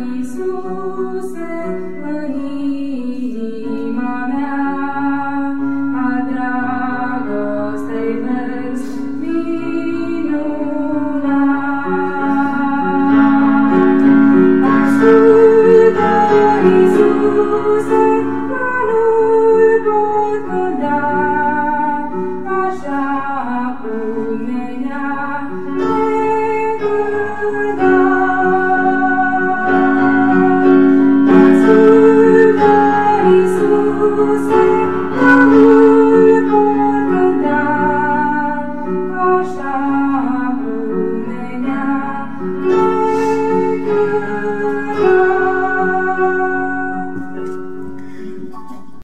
Așa